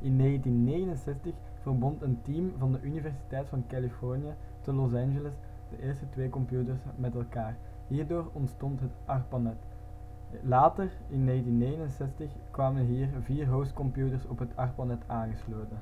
In 1969 verbond een team van de Universiteit van Californië te Los Angeles de eerste twee computers met elkaar, hierdoor ontstond het ARPANET. Later, in 1969, kwamen hier vier hostcomputers op het ARPANET aangesloten